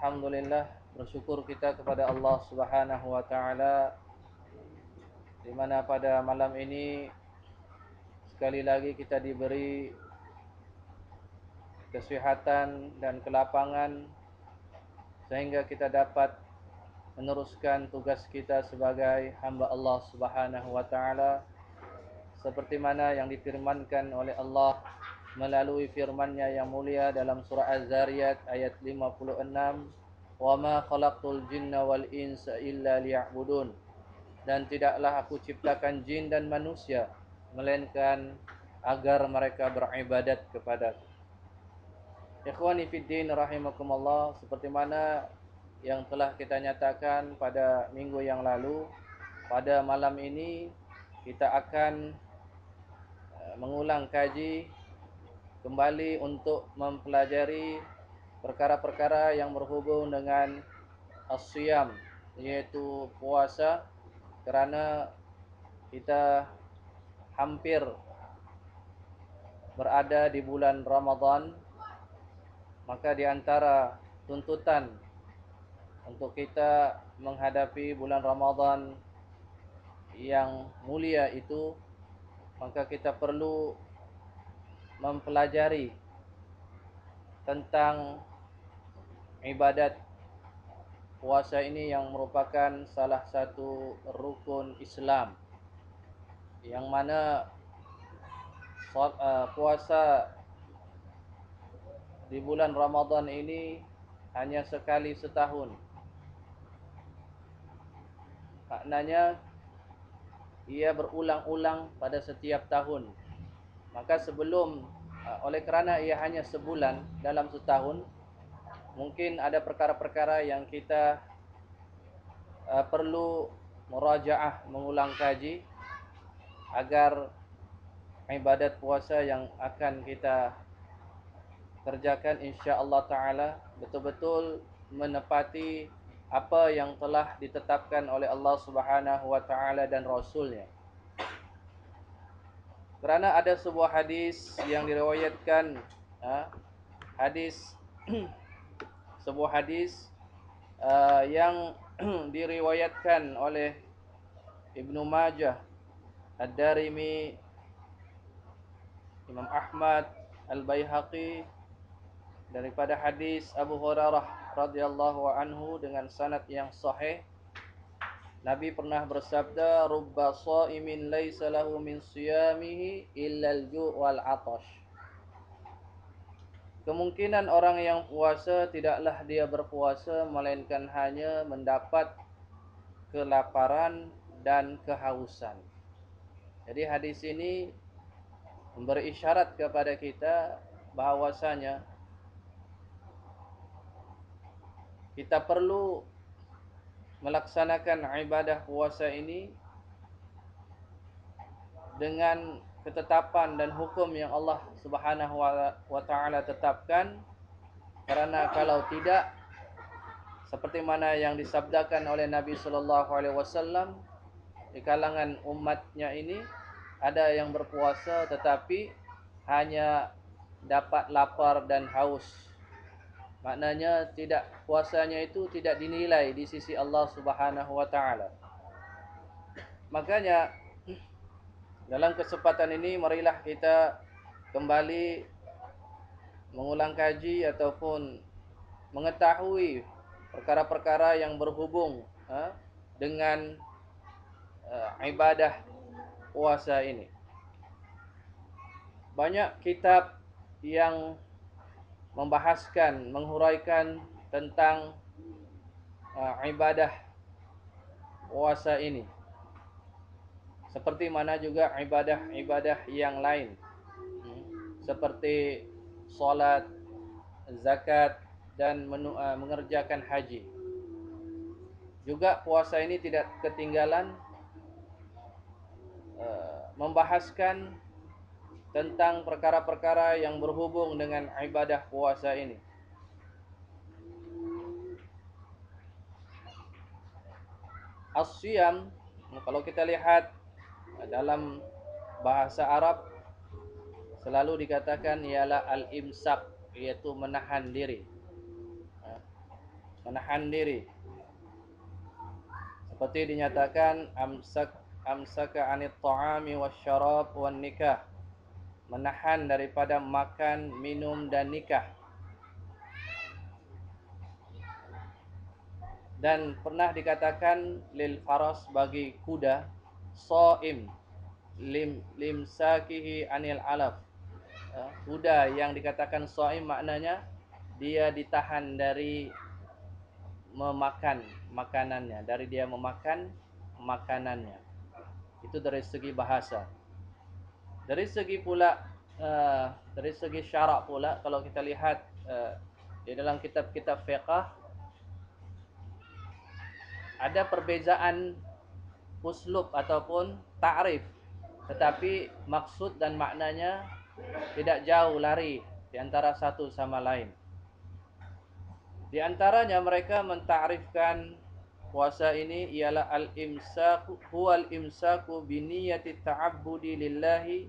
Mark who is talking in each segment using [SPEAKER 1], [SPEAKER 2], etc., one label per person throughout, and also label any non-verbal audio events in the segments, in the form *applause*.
[SPEAKER 1] Alhamdulillah bersyukur kita kepada Allah Subhanahu wa taala di mana pada malam ini sekali lagi kita diberi kesehatan dan kelapangan sehingga kita dapat meneruskan tugas kita sebagai hamba Allah Subhanahu wa taala. Seperti mana yang difirmankan oleh Allah melalui firman-Nya yang mulia dalam surah Az-Zariyat ayat 56 khalaqtul jinna wal insa illa liya'budun. Dan tidaklah aku ciptakan jin dan manusia melainkan agar mereka beribadat kepada Ikhwani fi din rahimakumullah seperti mana yang telah kita nyatakan pada minggu yang lalu pada malam ini kita akan eh, mengulang kaji kembali untuk mempelajari perkara-perkara yang berhubung dengan asyam yaitu puasa kerana kita hampir berada di bulan Ramadan maka di antara tuntutan untuk kita menghadapi bulan Ramadan yang mulia itu maka kita perlu mempelajari tentang ibadat puasa ini yang merupakan salah satu rukun Islam yang mana uh, puasa di bulan Ramadan ini hanya sekali setahun. Maknanya ia berulang-ulang pada setiap tahun. Maka sebelum uh, oleh kerana ia hanya sebulan dalam setahun, mungkin ada perkara-perkara yang kita uh, perlu murajaah, mengulang kaji agar ibadat puasa yang akan kita kerjakan insya-Allah taala betul-betul menepati apa yang telah ditetapkan oleh Allah Subhanahu wa taala dan rasulnya. Kerana ada sebuah hadis yang diriwayatkan ha, hadis *clears throat* sebuah hadis uh, yang *clears throat* diriwayatkan oleh Ibnu Majah, Ad-Darimi, Imam Ahmad, Al-Baihaqi daripada hadis Abu Hurairah radhiyallahu anhu dengan sanad yang sahih Nabi pernah bersabda rubba shaimin laisa lahu min siyamihi illa al-ju' wal 'atash. Kemungkinan orang yang puasa tidaklah dia berpuasa melainkan hanya mendapat kelaparan dan kehausan. Jadi hadis ini memberi isyarat kepada kita bahawasanya kita perlu melaksanakan ibadah puasa ini dengan ketetapan dan hukum yang Allah Subhanahu wa taala tetapkan karena kalau tidak seperti mana yang disabdakan oleh Nabi sallallahu alaihi wasallam di kalangan umatnya ini ada yang berpuasa tetapi hanya dapat lapar dan haus Maknanya tidak puasanya itu tidak dinilai di sisi Allah Subhanahu wa taala. Makanya dalam kesempatan ini marilah kita kembali mengulang kaji ataupun mengetahui perkara-perkara yang berhubung ha, dengan uh, ibadah puasa ini. Banyak kitab yang membahaskan, menghuraikan tentang uh, ibadah puasa ini. Seperti mana juga ibadah-ibadah yang lain. Seperti solat, zakat dan uh, mengerjakan haji. Juga puasa ini tidak ketinggalan uh, membahaskan tentang perkara-perkara yang berhubung dengan ibadah puasa ini. As-siyam kalau kita lihat dalam bahasa Arab selalu dikatakan ialah al-imsak iaitu menahan diri. Ha. menahan diri seperti dinyatakan amsak amsaka anit ta'ami wasyarab wan nikah menahan daripada makan minum dan nikah dan pernah dikatakan lil faras bagi kuda saim lim limsakihi anil alaf uh, kuda yang dikatakan saim maknanya dia ditahan dari memakan makanannya dari dia memakan makanannya. Itu dari segi bahasa. Dari segi pula uh, dari segi syarak pula kalau kita lihat uh, di dalam kitab-kitab fiqh ada perbezaan uslub ataupun ta'rif. Tetapi maksud dan maknanya tidak jauh lari di antara satu sama lain. Di antaranya mereka mentarifkan puasa ini ialah al-imsaku huwa al-imsaku bi niyyati ta'abbudi lillahi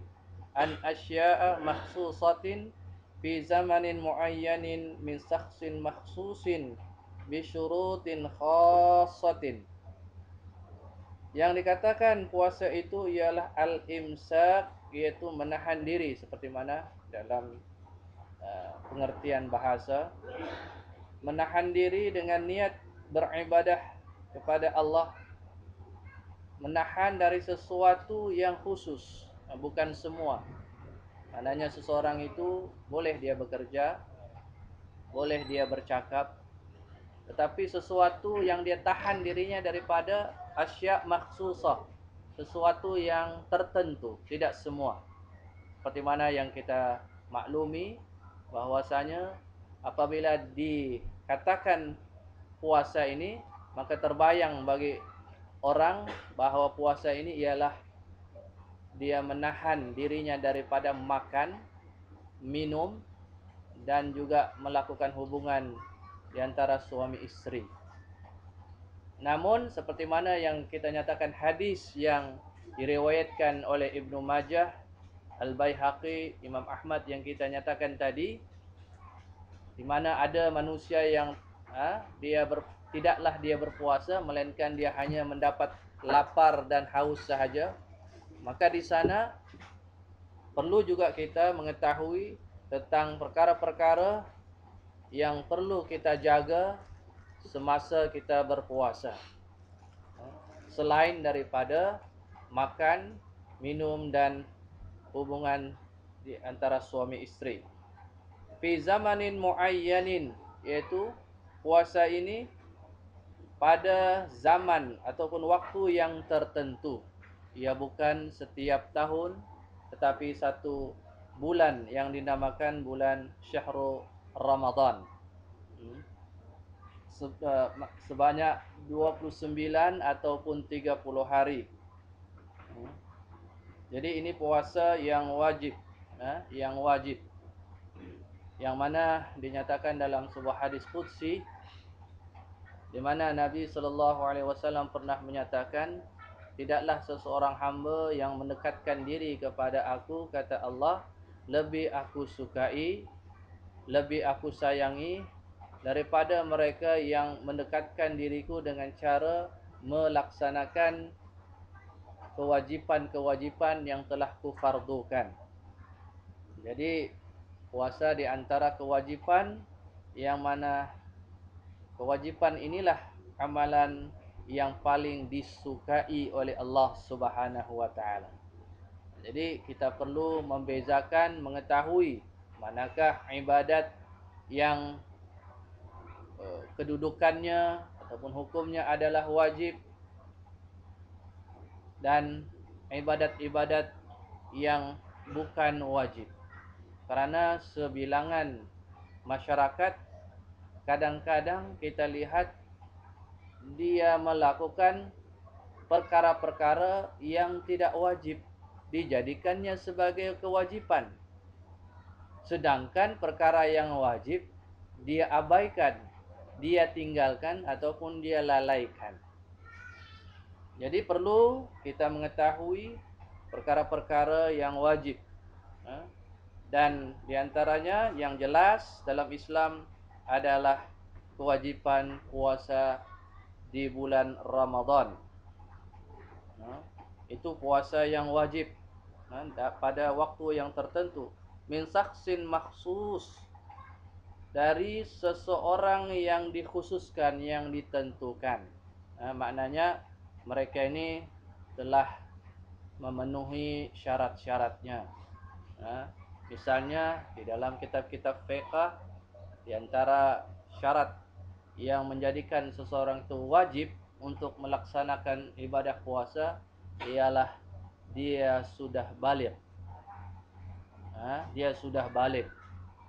[SPEAKER 1] an asya'a mahsusatin fi zamanin muayyanin min shakhsin mahsusin bi syurutin khassatin. Yang dikatakan puasa itu ialah al-imsak iaitu menahan diri seperti mana dalam uh, pengertian bahasa. Menahan diri dengan niat beribadah kepada Allah. Menahan dari sesuatu yang khusus bukan semua. Maknanya seseorang itu boleh dia bekerja boleh dia bercakap tetapi sesuatu yang dia tahan dirinya daripada asya maksusah sesuatu yang tertentu tidak semua seperti mana yang kita maklumi bahwasanya apabila dikatakan puasa ini maka terbayang bagi orang bahawa puasa ini ialah dia menahan dirinya daripada makan, minum dan juga melakukan hubungan di antara suami isteri. Namun seperti mana yang kita nyatakan hadis yang diriwayatkan oleh Ibnu Majah, Al-Baihaqi, Imam Ahmad yang kita nyatakan tadi di mana ada manusia yang ha, dia ber, tidaklah dia berpuasa melainkan dia hanya mendapat lapar dan haus sahaja maka di sana perlu juga kita mengetahui tentang perkara-perkara yang perlu kita jaga semasa kita berpuasa. Selain daripada makan minum dan hubungan di antara suami isteri. Fi zamanin muayyanin yaitu puasa ini pada zaman ataupun waktu yang tertentu. Ia bukan setiap tahun tetapi satu bulan yang dinamakan bulan Syahrul Ramadan sebanyak 29 ataupun 30 hari. Jadi ini puasa yang wajib eh, yang wajib. Yang mana dinyatakan dalam sebuah hadis qudsi di mana Nabi sallallahu alaihi wasallam pernah menyatakan tidaklah seseorang hamba yang mendekatkan diri kepada aku kata Allah lebih aku sukai lebih aku sayangi daripada mereka yang mendekatkan diriku dengan cara melaksanakan kewajipan-kewajipan yang telah kufardukan. Jadi puasa di antara kewajipan yang mana kewajipan inilah amalan yang paling disukai oleh Allah Subhanahu wa taala. Jadi kita perlu membezakan mengetahui manakah ibadat yang uh, kedudukannya ataupun hukumnya adalah wajib dan ibadat-ibadat yang bukan wajib. Kerana sebilangan masyarakat kadang-kadang kita lihat dia melakukan perkara-perkara yang tidak wajib dijadikannya sebagai kewajipan. Sedangkan perkara yang wajib dia abaikan dia tinggalkan ataupun dia lalaikan jadi perlu kita mengetahui perkara-perkara yang wajib ha? dan diantaranya yang jelas dalam Islam adalah kewajiban puasa di bulan Ramadan. Ha? Itu puasa yang wajib ha? pada waktu yang tertentu. Min saksin maksus dari seseorang yang dikhususkan, yang ditentukan. Ha? Maknanya mereka ini telah memenuhi syarat-syaratnya. Ha? Misalnya di dalam kitab-kitab fiqh di antara syarat yang menjadikan seseorang itu wajib untuk melaksanakan ibadah puasa ialah dia sudah balik. Ha? dia sudah balik.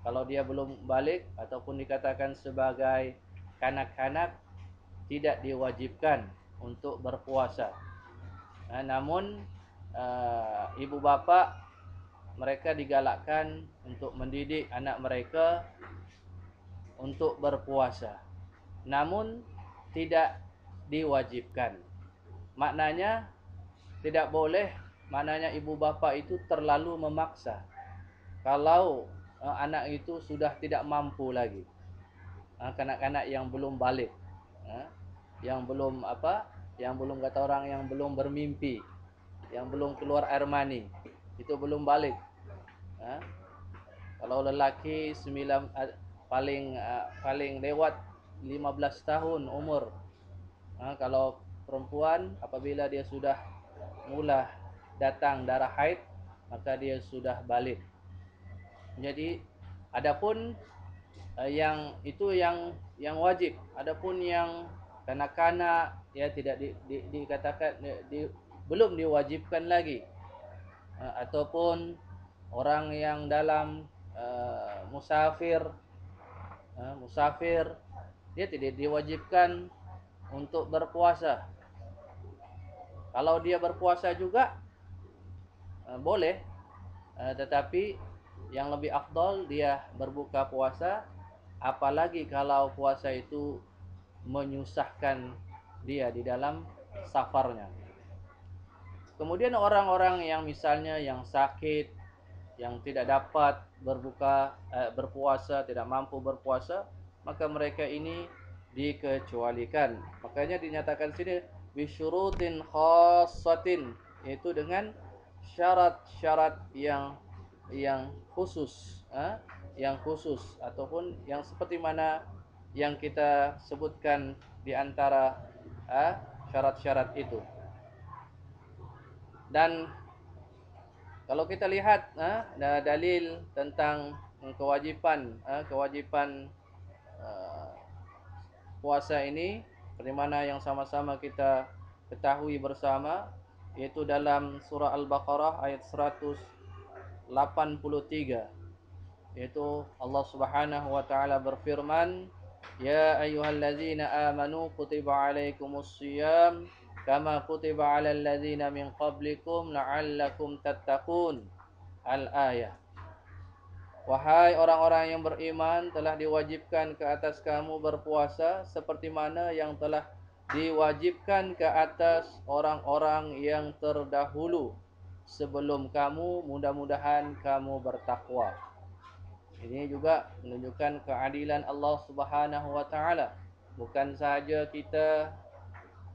[SPEAKER 1] Kalau dia belum balik ataupun dikatakan sebagai kanak-kanak tidak diwajibkan untuk berpuasa. Ha? namun uh, ibu bapa mereka digalakkan untuk mendidik anak mereka untuk berpuasa. Namun tidak diwajibkan. Maknanya tidak boleh maknanya ibu bapa itu terlalu memaksa. Kalau uh, anak itu sudah tidak mampu lagi. Uh, kanak-kanak yang belum balik. Uh, yang belum apa? Yang belum kata orang yang belum bermimpi. Yang belum keluar air mani. Itu belum balik. Kalau lelaki sembilan uh, paling paling lewat 15 tahun umur. Kalau perempuan apabila dia sudah mula datang darah haid maka dia sudah balik. Jadi adapun uh, yang itu yang yang wajib, adapun yang kanak-kanak ya tidak di, di, dikatakan di, di, belum diwajibkan lagi. Uh, ataupun orang yang dalam uh, musafir uh, musafir dia tidak diwajibkan untuk berpuasa. Kalau dia berpuasa juga uh, boleh, uh, tetapi yang lebih afdol dia berbuka puasa, apalagi kalau puasa itu menyusahkan dia di dalam safarnya. Kemudian orang-orang yang misalnya yang sakit, yang tidak dapat berbuka uh, berpuasa, tidak mampu berpuasa, maka mereka ini dikecualikan. Makanya dinyatakan sini bisyurutin khassatin yaitu dengan syarat-syarat yang yang khusus, ha? yang khusus ataupun yang seperti mana yang kita sebutkan di antara syarat-syarat itu. Dan kalau kita lihat ha, dalil tentang kewajipan ha, kewajipan Uh, puasa ini seperti mana yang sama-sama kita ketahui bersama yaitu dalam surah Al-Baqarah ayat 183 yaitu Allah Subhanahu wa taala berfirman ya ayyuhallazina amanu kutiba alaikumus shiyam kama kutiba alal ladzina min qablikum la'allakum tattaqun. Al-ayah. Wahai orang-orang yang beriman telah diwajibkan ke atas kamu berpuasa seperti mana yang telah diwajibkan ke atas orang-orang yang terdahulu sebelum kamu mudah-mudahan kamu bertakwa. Ini juga menunjukkan keadilan Allah Subhanahu wa taala. Bukan saja kita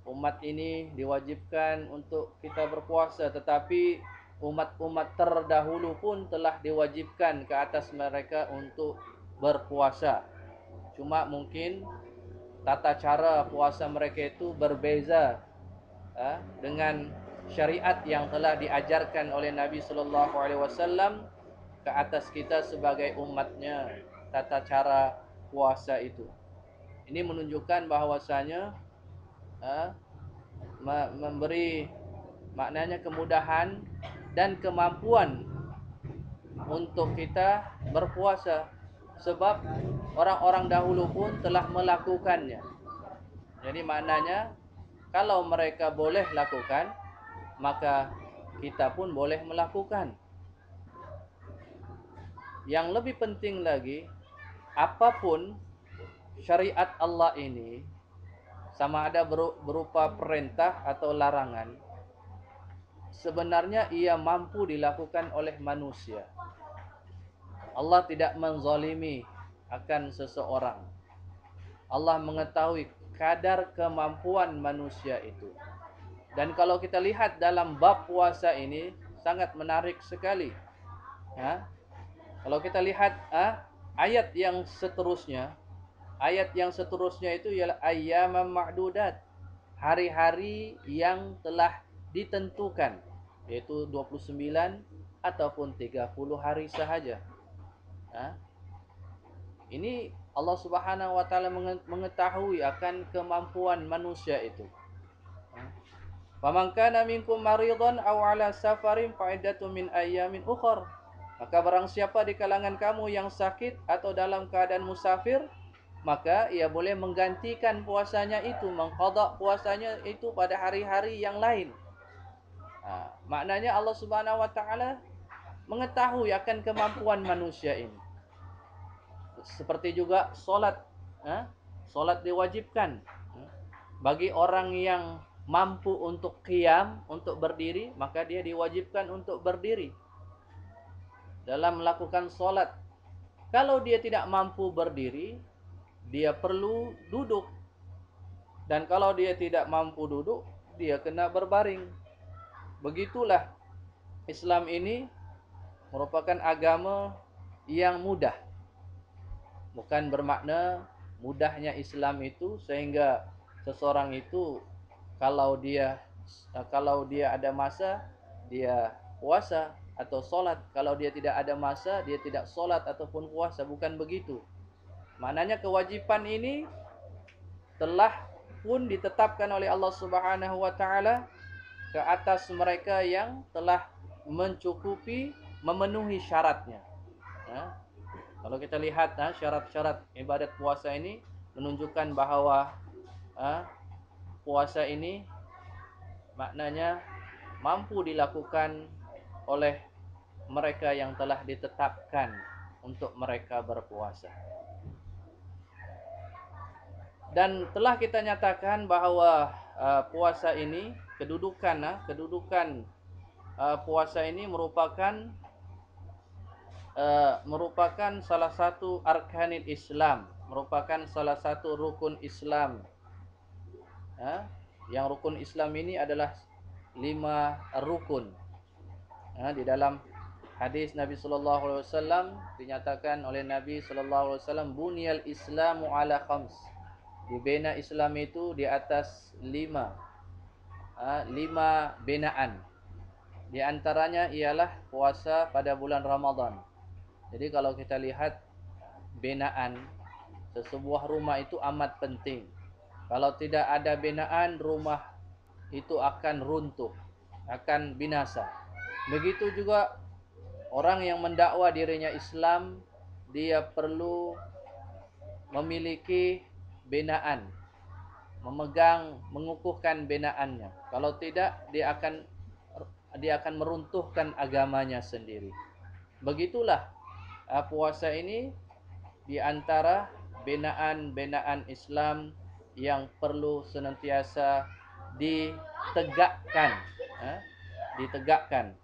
[SPEAKER 1] umat ini diwajibkan untuk kita berpuasa tetapi umat-umat terdahulu pun telah diwajibkan ke atas mereka untuk berpuasa. Cuma mungkin tata cara puasa mereka itu berbeza ha, dengan syariat yang telah diajarkan oleh Nabi sallallahu alaihi wasallam ke atas kita sebagai umatnya tata cara puasa itu. Ini menunjukkan bahwasanya ha, memberi maknanya kemudahan dan kemampuan untuk kita berpuasa sebab orang-orang dahulu pun telah melakukannya. Jadi maknanya kalau mereka boleh lakukan maka kita pun boleh melakukan. Yang lebih penting lagi apapun syariat Allah ini sama ada berupa perintah atau larangan sebenarnya ia mampu dilakukan oleh manusia. Allah tidak menzalimi akan seseorang. Allah mengetahui kadar kemampuan manusia itu. Dan kalau kita lihat dalam bab puasa ini sangat menarik sekali. Ya. Kalau kita lihat ah, ayat yang seterusnya, ayat yang seterusnya itu ialah ayyamam ma'dudat. Hari-hari yang telah ditentukan yaitu 29 ataupun 30 hari sahaja. Ha? Ini Allah Subhanahu wa taala mengetahui akan kemampuan manusia itu. Faman kana minkum maridan aw ala safarin fa'iddatun min ayyamin ukhra. Maka barang siapa di kalangan kamu yang sakit atau dalam keadaan musafir, maka ia boleh menggantikan puasanya itu, mengqada puasanya itu pada hari-hari yang lain. Ha, maknanya Allah Subhanahu Wa Taala mengetahui akan kemampuan manusia ini. Seperti juga solat, ha? solat diwajibkan ha? bagi orang yang mampu untuk qiyam, untuk berdiri, maka dia diwajibkan untuk berdiri dalam melakukan solat. Kalau dia tidak mampu berdiri, dia perlu duduk. Dan kalau dia tidak mampu duduk, dia kena berbaring. Begitulah Islam ini merupakan agama yang mudah. Bukan bermakna mudahnya Islam itu sehingga seseorang itu kalau dia kalau dia ada masa dia puasa atau solat. Kalau dia tidak ada masa, dia tidak solat ataupun puasa. Bukan begitu. Maknanya kewajipan ini telah pun ditetapkan oleh Allah Subhanahu Wa Taala ke atas mereka yang telah mencukupi memenuhi syaratnya. Ya. Kalau kita lihat ha, syarat-syarat ibadat puasa ini menunjukkan bahawa ha, puasa ini maknanya mampu dilakukan oleh mereka yang telah ditetapkan untuk mereka berpuasa. Dan telah kita nyatakan bahawa uh, puasa ini kedudukan uh, kedudukan uh, puasa ini merupakan uh, merupakan salah satu arkanil Islam, merupakan salah satu rukun Islam. Uh, yang rukun Islam ini adalah lima rukun. Uh, di dalam hadis Nabi sallallahu alaihi wasallam dinyatakan oleh Nabi sallallahu alaihi wasallam bunyal islamu ala khams. Dibina Islam itu di atas lima. Ha, lima binaan. Di antaranya ialah puasa pada bulan Ramadan. Jadi kalau kita lihat binaan sesebuah rumah itu amat penting. Kalau tidak ada binaan rumah itu akan runtuh, akan binasa. Begitu juga orang yang mendakwa dirinya Islam dia perlu memiliki binaan memegang mengukuhkan binaannya kalau tidak dia akan dia akan meruntuhkan agamanya sendiri begitulah uh, puasa ini di antara binaan-binaan Islam yang perlu senantiasa ditegakkan uh, ditegakkan.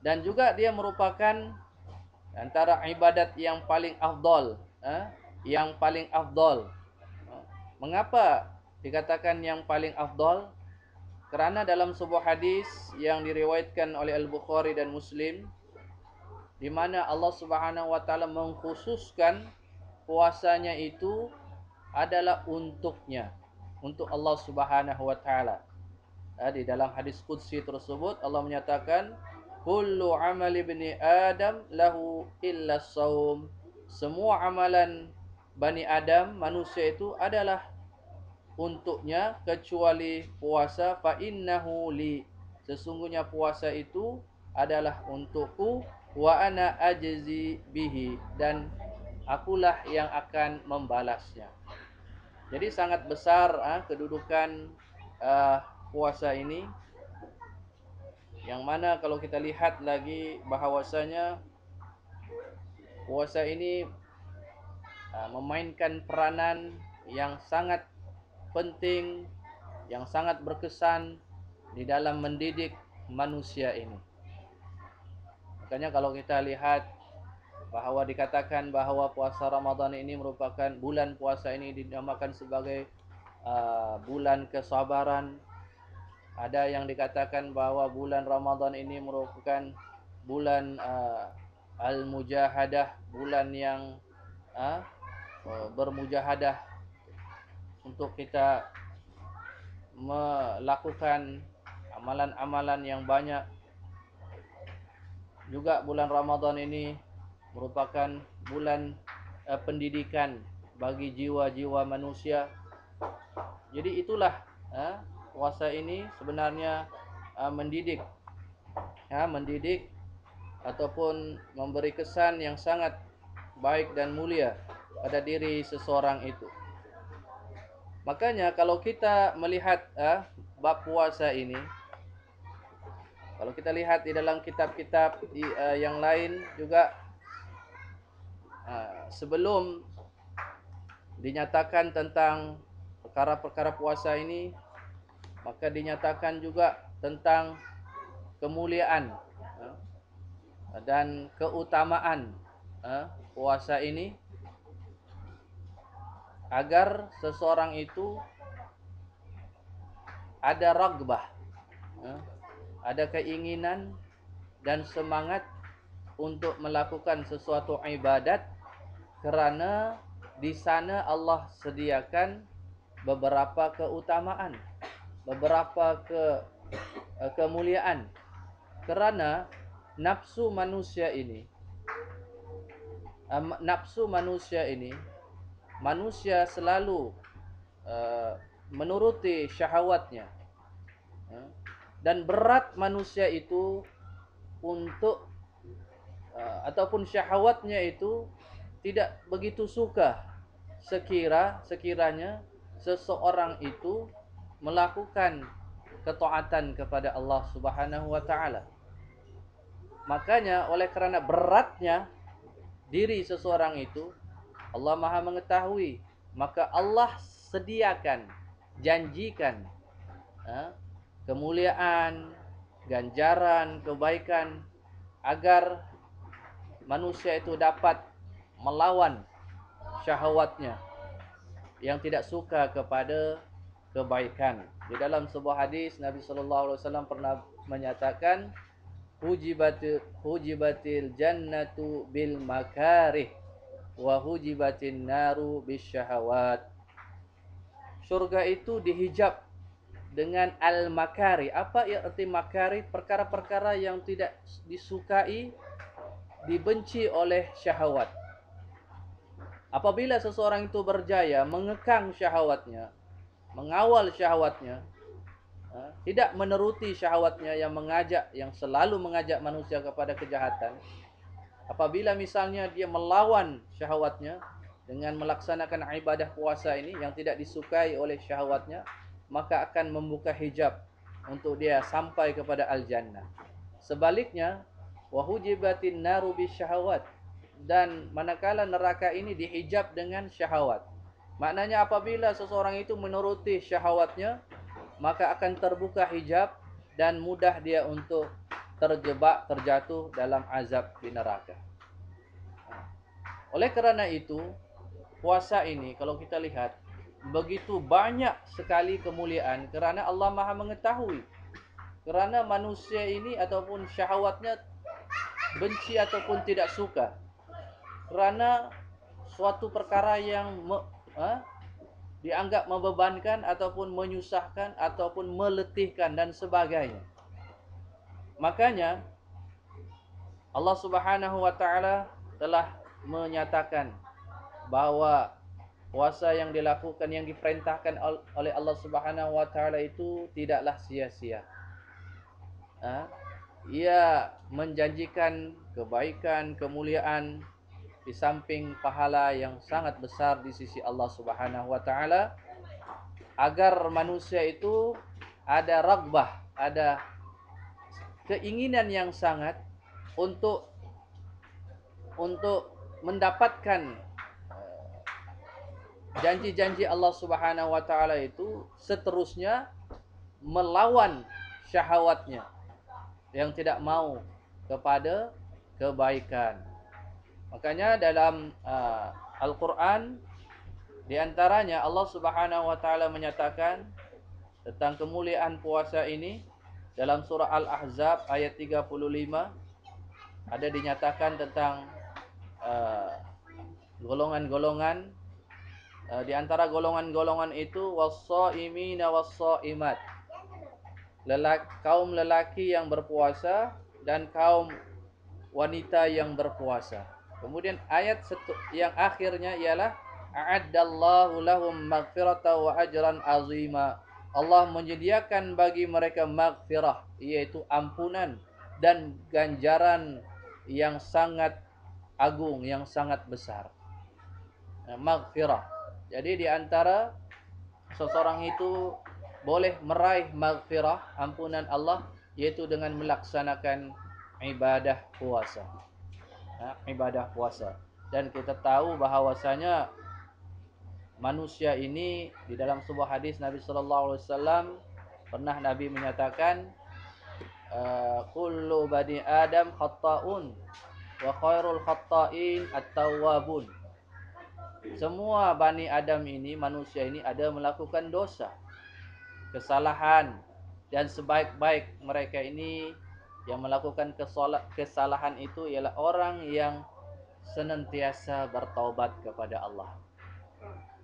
[SPEAKER 1] Dan juga dia merupakan antara ibadat yang paling afdol eh, yang paling afdol mengapa dikatakan yang paling afdol kerana dalam sebuah hadis yang diriwayatkan oleh Al-Bukhari dan Muslim di mana Allah Subhanahu wa taala mengkhususkan puasanya itu adalah untuknya. Untuk Allah Subhanahu wa taala. Di dalam hadis qudsi tersebut Allah menyatakan kullu amal ibni adam lahu illa saum. Semua amalan bani adam manusia itu adalah untuknya kecuali puasa. Fa innahu li. Sesungguhnya puasa itu adalah untukku. Wa ana ajzi bihi. Dan akulah yang akan membalasnya jadi sangat besar ah, kedudukan ah, puasa ini yang mana kalau kita lihat lagi bahawasanya puasa ini uh, memainkan peranan yang sangat penting yang sangat berkesan di dalam mendidik manusia ini. Makanya kalau kita lihat bahawa dikatakan bahawa puasa Ramadan ini merupakan bulan puasa ini dinamakan sebagai uh, bulan kesabaran. Ada yang dikatakan bahawa bulan Ramadan ini merupakan bulan uh, al-mujahadah, bulan yang uh, bermujahadah untuk kita melakukan amalan-amalan yang banyak. Juga bulan Ramadan ini merupakan bulan uh, pendidikan bagi jiwa-jiwa manusia. Jadi itulah uh, puasa ini sebenarnya uh, mendidik, ya, mendidik ataupun memberi kesan yang sangat baik dan mulia pada diri seseorang itu. Makanya kalau kita melihat uh, bab puasa ini, kalau kita lihat di dalam kitab-kitab yang lain juga Ah, sebelum dinyatakan tentang perkara-perkara puasa ini maka dinyatakan juga tentang kemuliaan ah, dan keutamaan ah, puasa ini agar seseorang itu ada ragbah ada keinginan dan semangat untuk melakukan sesuatu ibadat kerana di sana Allah sediakan beberapa keutamaan, beberapa ke eh, kemuliaan. Kerana nafsu manusia ini nafsu manusia ini manusia selalu uh, menuruti syahwatnya. Dan berat manusia itu untuk ataupun syahwatnya itu tidak begitu suka sekira sekiranya seseorang itu melakukan ketaatan kepada Allah Subhanahu wa taala. Makanya oleh kerana beratnya diri seseorang itu Allah Maha mengetahui, maka Allah sediakan janjikan ha, kemuliaan, ganjaran, kebaikan agar manusia itu dapat melawan syahwatnya yang tidak suka kepada kebaikan. Di dalam sebuah hadis Nabi sallallahu alaihi wasallam pernah menyatakan hujibatil hujibatil jannatu bil makarih wa hujibatin naru bis syahawat. Surga itu dihijab dengan al makari. Apa arti makari? Perkara-perkara yang tidak disukai, dibenci oleh syahwat. Apabila seseorang itu berjaya mengekang syahwatnya, mengawal syahwatnya, ha, tidak meneruti syahwatnya yang mengajak, yang selalu mengajak manusia kepada kejahatan. Apabila misalnya dia melawan syahwatnya dengan melaksanakan ibadah puasa ini yang tidak disukai oleh syahwatnya, maka akan membuka hijab untuk dia sampai kepada al-jannah. Sebaliknya, wahujibatin naru bisyahawat dan manakala neraka ini dihijab dengan syahwat. Maknanya apabila seseorang itu menuruti syahwatnya, maka akan terbuka hijab dan mudah dia untuk terjebak, terjatuh dalam azab di neraka. Oleh kerana itu, puasa ini kalau kita lihat begitu banyak sekali kemuliaan kerana Allah Maha mengetahui. Kerana manusia ini ataupun syahwatnya benci ataupun tidak suka kerana suatu perkara yang me, ha, dianggap membebankan ataupun menyusahkan ataupun meletihkan dan sebagainya. Makanya Allah Subhanahu wa taala telah menyatakan bahawa puasa yang dilakukan yang diperintahkan oleh Allah Subhanahu wa taala itu tidaklah sia-sia. Ha? Ia menjanjikan kebaikan, kemuliaan di samping pahala yang sangat besar di sisi Allah Subhanahu wa taala agar manusia itu ada ragbah, ada keinginan yang sangat untuk untuk mendapatkan eh, janji-janji Allah Subhanahu wa taala itu seterusnya melawan syahwatnya yang tidak mau kepada kebaikan. Makanya dalam uh, Al-Quran di antaranya Allah Subhanahu wa taala menyatakan tentang kemuliaan puasa ini dalam surah Al-Ahzab ayat 35 ada dinyatakan tentang uh, golongan-golongan uh, uh, di antara golongan-golongan itu was-shaimina was-shaimat lelaki, kaum lelaki yang berpuasa dan kaum wanita yang berpuasa. Kemudian ayat yang akhirnya ialah a'addallahu lahum maghfirata wa ajran azima. Allah menyediakan bagi mereka maghfirah yaitu ampunan dan ganjaran yang sangat agung, yang sangat besar. Maghfirah. Jadi di antara seseorang itu boleh meraih maghfirah, ampunan Allah yaitu dengan melaksanakan ibadah puasa. Ha, ibadah puasa. Dan kita tahu bahawasanya manusia ini di dalam sebuah hadis Nabi sallallahu alaihi wasallam pernah Nabi menyatakan uh, kullu bani adam khata'un wa khairul khata'in at-tawwabun semua bani adam ini manusia ini ada melakukan dosa kesalahan dan sebaik-baik mereka ini yang melakukan kesalahan itu ialah orang yang senantiasa bertaubat kepada Allah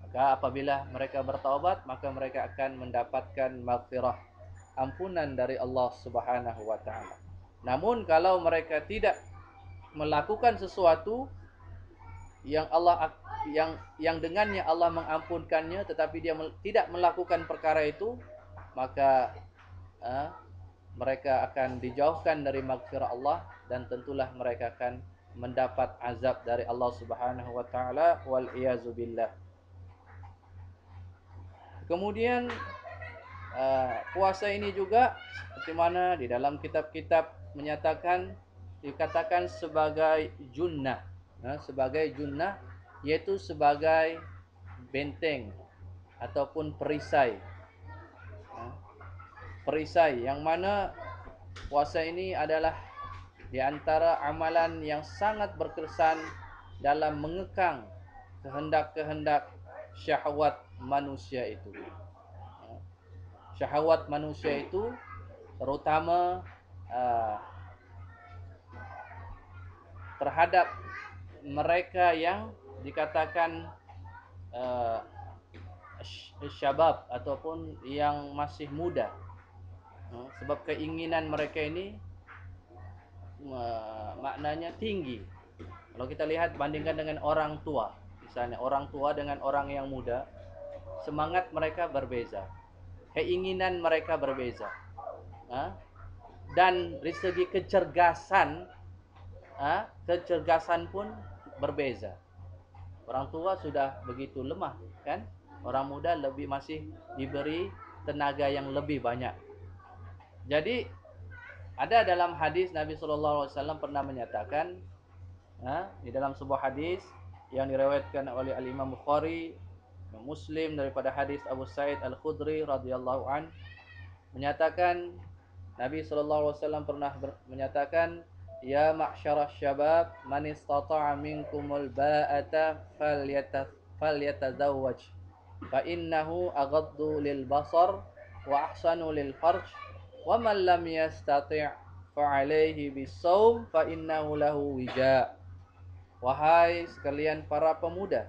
[SPEAKER 1] Maka apabila mereka bertaubat, maka mereka akan mendapatkan maghfirah, ampunan dari Allah Subhanahu wa taala. Namun kalau mereka tidak melakukan sesuatu yang Allah yang yang dengannya Allah mengampunkannya tetapi dia tidak melakukan perkara itu, maka uh, mereka akan dijauhkan dari maghfirah Allah dan tentulah mereka akan mendapat azab dari Allah Subhanahu wa taala wal iazu billah. Kemudian uh, puasa ini juga seperti mana di dalam kitab-kitab menyatakan dikatakan sebagai junnah, uh, sebagai junnah yaitu sebagai benteng ataupun perisai. Perisai yang mana puasa ini adalah di antara amalan yang sangat berkesan dalam mengekang kehendak-kehendak syahwat manusia itu. Syahwat manusia itu terutama uh, terhadap mereka yang dikatakan uh, syabab ataupun yang masih muda. Sebab keinginan mereka ini maknanya tinggi. Kalau kita lihat bandingkan dengan orang tua, misalnya orang tua dengan orang yang muda, semangat mereka berbeza. Keinginan mereka berbeza. Dan dari segi kecergasan, kecergasan pun berbeza. Orang tua sudah begitu lemah, kan? Orang muda lebih masih diberi tenaga yang lebih banyak. Jadi ada dalam hadis Nabi sallallahu alaihi wasallam pernah menyatakan ha, di dalam sebuah hadis yang diriwayatkan oleh Al Imam Bukhari, Muslim daripada hadis Abu Sa'id Al-Khudri radhiyallahu an menyatakan Nabi sallallahu alaihi wasallam pernah menyatakan ya ma'syarasy syabab man istata'a minkumul ba'ata falyatazawwaj. Fa innahu aghaddu lil basar wa ahsanu lil farj wa man lam yastati' fa alayhi bisawm fa innahu lahu wija' Wahai sekalian para pemuda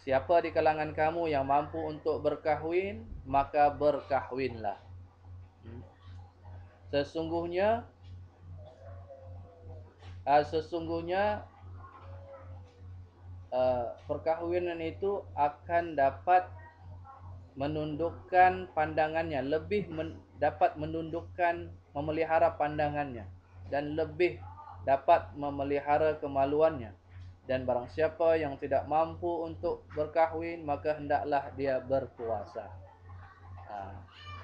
[SPEAKER 1] Siapa di kalangan kamu yang mampu untuk berkahwin Maka berkahwinlah hmm. Sesungguhnya uh, Sesungguhnya uh, Perkahwinan itu akan dapat Menundukkan pandangannya Lebih men dapat menundukkan Memelihara pandangannya Dan lebih dapat memelihara kemaluannya dan barang siapa yang tidak mampu untuk berkahwin maka hendaklah dia berpuasa. Ha.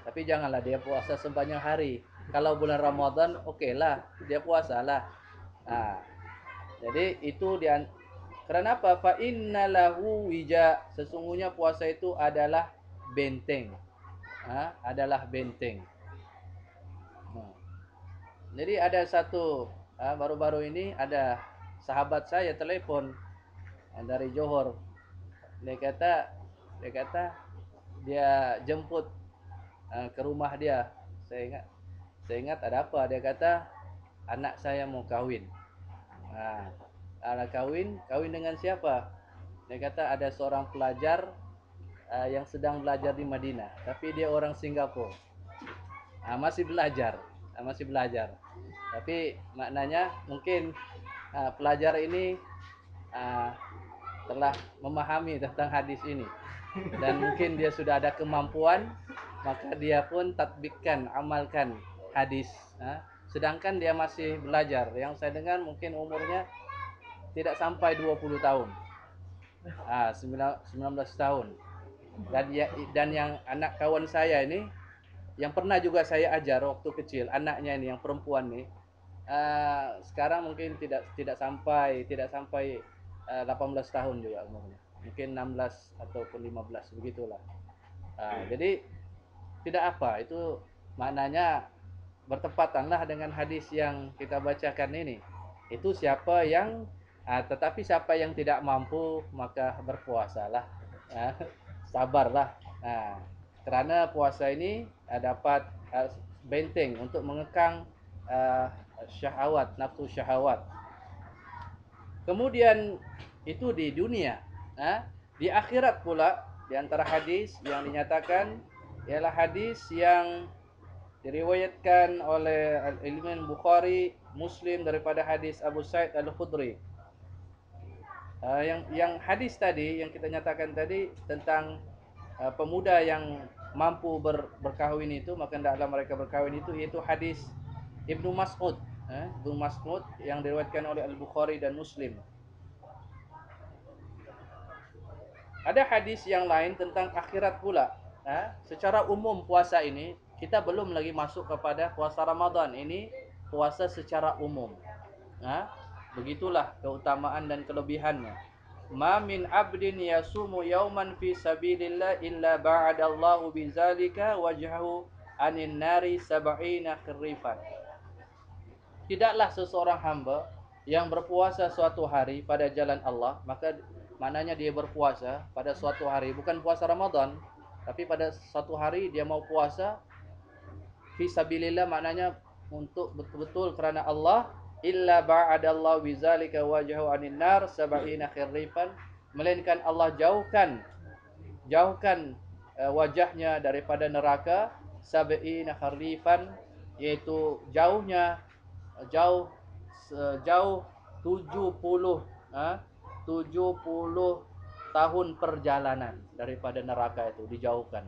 [SPEAKER 1] Tapi janganlah dia puasa sepanjang hari. Kalau bulan Ramadan okeylah dia puasalah. Ha. Jadi itu dia kerana apa? Fa innalahu wija. Sesungguhnya puasa itu adalah benteng. Ha? adalah benteng. Ha. Jadi ada satu Ah, baru-baru ini ada sahabat saya telepon uh, dari Johor. Dia kata dia kata dia jemput uh, ke rumah dia. Saya ingat saya ingat ada apa? Dia kata anak saya mau kahwin. Ha, anak kahwin, kahwin dengan siapa? Dia kata ada seorang pelajar uh, yang sedang belajar di Madinah, tapi dia orang Singapura. Ha, masih belajar, ha, masih belajar. Tapi maknanya mungkin uh, pelajar ini uh, telah memahami tentang hadis ini dan mungkin dia sudah ada kemampuan maka dia pun tatbikkan amalkan hadis ha? sedangkan dia masih belajar yang saya dengar mungkin umurnya tidak sampai 20 tahun ha, 19 tahun dan ya, dan yang anak kawan saya ini yang pernah juga saya ajar waktu kecil anaknya ini yang perempuan nih uh, sekarang mungkin tidak tidak sampai tidak sampai uh, 18 tahun juga umurnya mungkin 16 ataupun 15 begitulah uh, jadi tidak apa itu maknanya bertepatanlah dengan hadis yang kita bacakan ini. Itu siapa yang uh, tetapi siapa yang tidak mampu maka berpuasalah. Uh, sabarlah. Uh, kerana puasa ini uh, dapat uh, benteng untuk mengekang uh, syahwat, nafsu syahwat. Kemudian itu di dunia, uh, di akhirat pula di antara hadis yang dinyatakan ialah hadis yang diriwayatkan oleh Al-Imam Bukhari Muslim daripada hadis Abu Sa'id Al-Khudri. Uh, yang yang hadis tadi yang kita nyatakan tadi tentang uh, pemuda yang mampu ber, berkahwin itu maka hendaklah mereka berkahwin itu yaitu hadis Ibnu Mas'ud eh, Ibnu Mas'ud yang diriwayatkan oleh Al-Bukhari dan Muslim. Ada hadis yang lain tentang akhirat pula. Eh, secara umum puasa ini kita belum lagi masuk kepada puasa Ramadan ini puasa secara umum. Ha? Begitulah keutamaan dan kelebihannya. Ma min abdin yasumu yawman fi sabilillah illa ba'adallahu bizalika wajhahu anin nari sab'ina khirifan. Tidaklah seseorang hamba yang berpuasa suatu hari pada jalan Allah, maka maknanya dia berpuasa pada suatu hari, bukan puasa Ramadan, tapi pada suatu hari dia mau puasa fi sabilillah maknanya untuk betul-betul kerana Allah illa ba'adallahu bizalika wajhu anin nar sab'ina khirifan melainkan Allah jauhkan jauhkan uh, wajahnya daripada neraka sab'ina khirifan iaitu jauhnya jauh jauh 70 ha 70 tahun perjalanan daripada neraka itu dijauhkan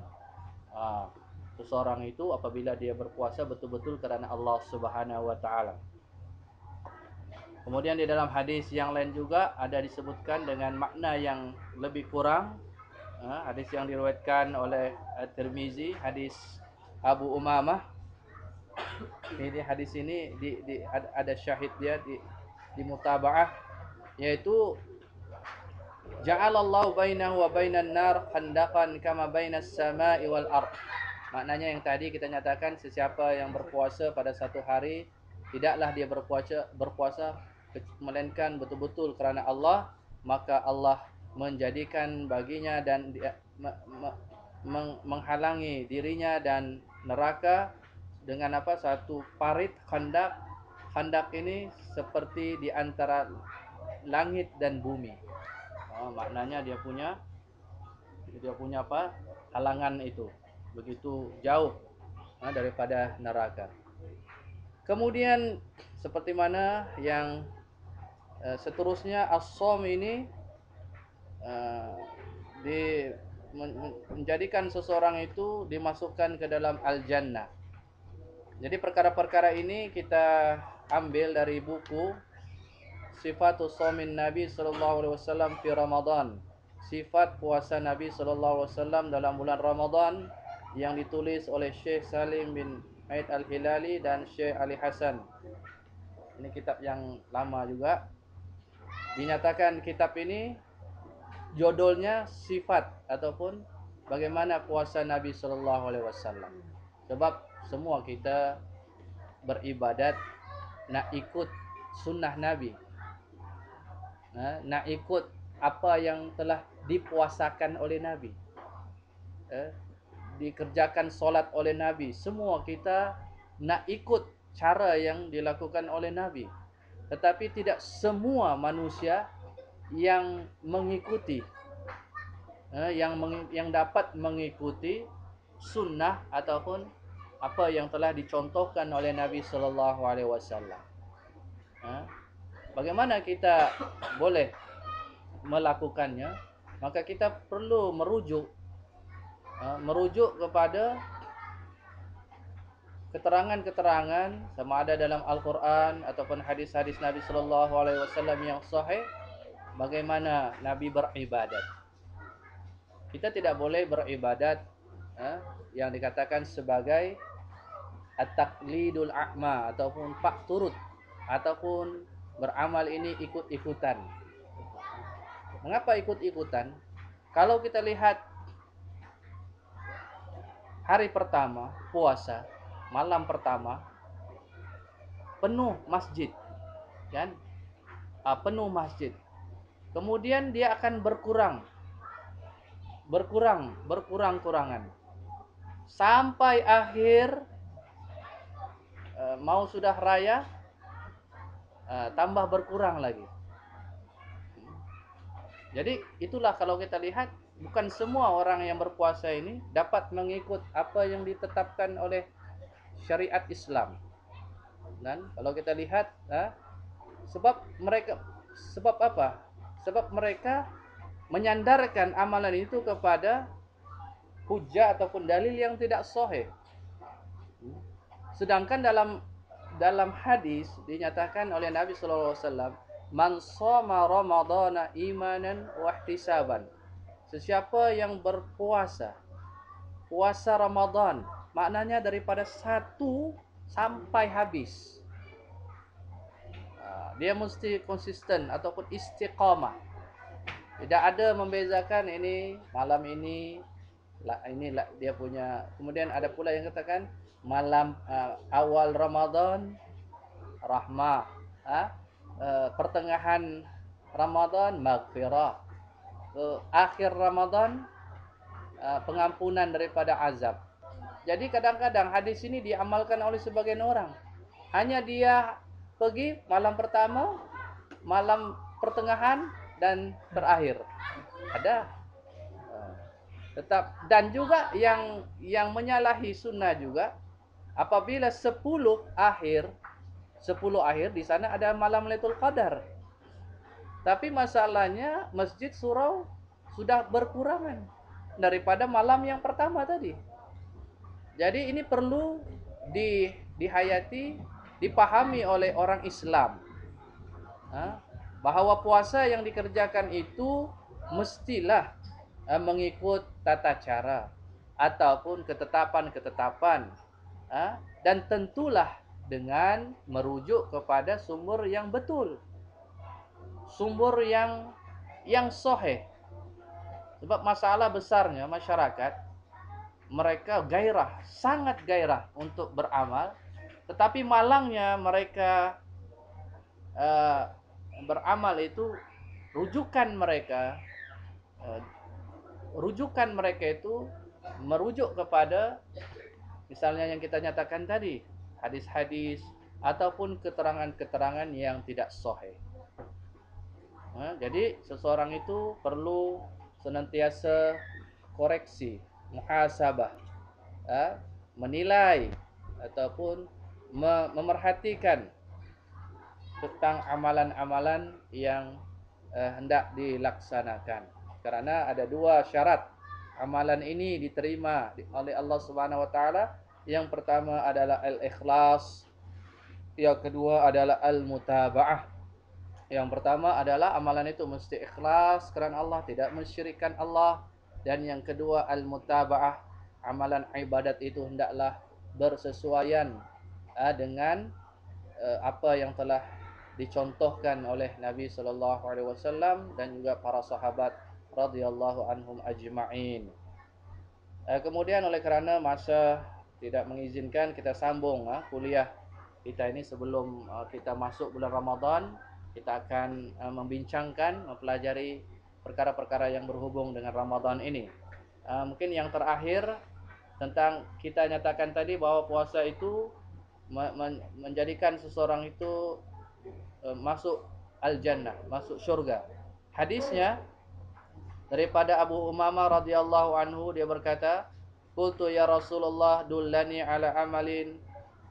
[SPEAKER 1] ha seseorang itu apabila dia berpuasa betul-betul kerana Allah Subhanahu wa taala. Kemudian di dalam hadis yang lain juga ada disebutkan dengan makna yang lebih kurang. Ha, hadis yang diriwayatkan oleh At-Tirmizi, hadis Abu Umamah. Ini hadis ini di, di ada syahid dia di di mutabaah yaitu Ja'alallahu bainahu wa bainan nar khandaqan kama bainas sama'i wal ardh. Maknanya yang tadi kita nyatakan sesiapa yang berpuasa pada satu hari tidaklah dia berpuasa berpuasa melainkan betul-betul kerana Allah maka Allah menjadikan baginya dan dia, me, me, meng, menghalangi dirinya dan neraka dengan apa satu parit khandak khandak ini seperti di antara langit dan bumi. Oh, maknanya dia punya dia punya apa? halangan itu begitu jauh ha, daripada neraka. Kemudian seperti mana yang uh, seterusnya as-som ini uh, di men menjadikan seseorang itu dimasukkan ke dalam al-jannah. Jadi perkara-perkara ini kita ambil dari buku Sifatul Shamin Nabi sallallahu alaihi wasallam fi Ramadan. Sifat puasa Nabi sallallahu alaihi wasallam dalam bulan Ramadan yang ditulis oleh Syekh Salim bin Aid Al-Hilali dan Syekh Ali Hasan. Ini kitab yang lama juga. Dinyatakan kitab ini judulnya sifat ataupun bagaimana puasa Nabi sallallahu alaihi wasallam. Sebab semua kita beribadat nak ikut sunnah Nabi. Ha, nak ikut apa yang telah dipuasakan oleh Nabi. Ha, dikerjakan solat oleh Nabi. Semua kita nak ikut cara yang dilakukan oleh Nabi. Tetapi tidak semua manusia yang mengikuti ha, yang yang dapat mengikuti sunnah ataupun apa yang telah dicontohkan oleh Nabi sallallahu alaihi wasallam. Ha? Bagaimana kita boleh melakukannya? Maka kita perlu merujuk ha, merujuk kepada keterangan-keterangan sama ada dalam Al-Quran ataupun hadis-hadis Nabi sallallahu alaihi wasallam yang sahih bagaimana Nabi beribadat. Kita tidak boleh beribadat ha, yang dikatakan sebagai at-taqlidul a'ma ataupun pak turut ataupun beramal ini ikut-ikutan. Mengapa ikut-ikutan? Kalau kita lihat hari pertama puasa, malam pertama penuh masjid. Kan? Ah, penuh masjid. Kemudian dia akan berkurang. Berkurang, berkurang-kurangan. Sampai akhir uh, mau sudah raya uh, tambah berkurang lagi. Jadi itulah kalau kita lihat bukan semua orang yang berpuasa ini dapat mengikut apa yang ditetapkan oleh syariat Islam. Dan kalau kita lihat, uh, sebab mereka sebab apa? Sebab mereka menyandarkan amalan itu kepada hujah ataupun dalil yang tidak sahih. Sedangkan dalam dalam hadis dinyatakan oleh Nabi sallallahu alaihi wasallam man shoma ramadhana imanan wa ihtisaban sesiapa yang berpuasa puasa Ramadan maknanya daripada satu sampai habis. Ah, dia mesti konsisten ataupun istiqamah. Tidak ada membezakan ini malam ini ini dia punya. Kemudian ada pula yang katakan malam uh, awal Ramadan rahmah. Uh, uh, pertengahan Ramadan maghfirah. Uh, akhir Ramadan uh, pengampunan daripada azab jadi kadang-kadang hadis ini diamalkan oleh sebagian orang hanya dia pergi malam pertama malam pertengahan dan terakhir ada tetap dan juga yang yang menyalahi sunnah juga apabila 10 akhir 10 akhir di sana ada malam Lailatul Qadar. Tapi masalahnya Masjid Surau sudah berkurangan daripada malam yang pertama tadi. Jadi ini perlu di dihayati, dipahami oleh orang Islam. Ha? Bahawa puasa yang dikerjakan itu mestilah mengikut tata cara ataupun ketetapan-ketetapan ha? dan tentulah dengan merujuk kepada sumber yang betul sumber yang yang sahih sebab masalah besarnya masyarakat mereka gairah sangat gairah untuk beramal tetapi malangnya mereka uh, beramal itu rujukan mereka uh, rujukan mereka itu merujuk kepada Misalnya yang kita nyatakan tadi, hadis-hadis ataupun keterangan-keterangan yang tidak sahih. Ha, jadi seseorang itu perlu senantiasa koreksi, muhasabah, ha, menilai ataupun memerhatikan tentang amalan-amalan yang uh, hendak dilaksanakan. Karena ada dua syarat amalan ini diterima oleh Allah Subhanahu wa taala. Yang pertama adalah al-ikhlas. Yang kedua adalah al-mutabaah. Yang pertama adalah amalan itu mesti ikhlas kerana Allah tidak mensyirikkan Allah dan yang kedua al-mutabaah amalan ibadat itu hendaklah bersesuaian uh, dengan uh, apa yang telah dicontohkan oleh Nabi sallallahu alaihi wasallam dan juga para sahabat radhiyallahu anhum ajma'in. Eh, kemudian oleh kerana masa tidak mengizinkan kita sambung ah, kuliah kita ini sebelum uh, kita masuk bulan Ramadan kita akan uh, membincangkan, mempelajari perkara-perkara yang berhubung dengan Ramadan ini. Uh, mungkin yang terakhir tentang kita nyatakan tadi bahwa puasa itu menjadikan seseorang itu uh, masuk al-jannah, masuk syurga. Hadisnya daripada Abu Umamah radhiyallahu anhu dia berkata, "Qultu ya Rasulullah dullani ala amalin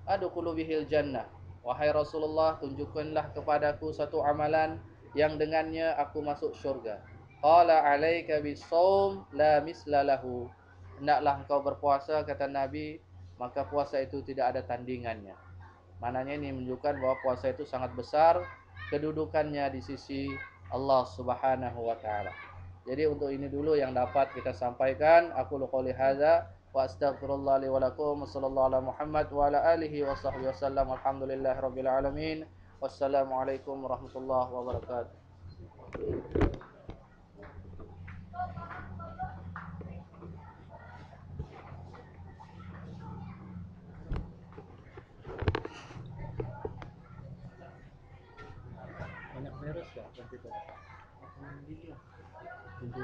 [SPEAKER 1] adkhulu bihil jannah." Wahai Rasulullah, tunjukkanlah kepadaku satu amalan yang dengannya aku masuk syurga. Qala alaika bisawm la mislalahu. Hendaklah engkau berpuasa kata Nabi, maka puasa itu tidak ada tandingannya. Mananya ini menunjukkan bahwa puasa itu sangat besar kedudukannya di sisi Allah Subhanahu wa taala. Jadi untuk ini dulu yang dapat kita sampaikan. Aku qouli hadza wa astaghfirullah li wa lakum sallallahu ala Muhammad wa ala alihi wa sahbihi wasallam alhamdulillahi rabbil alamin wassalamu alaikum warahmatullahi wabarakatuh banyak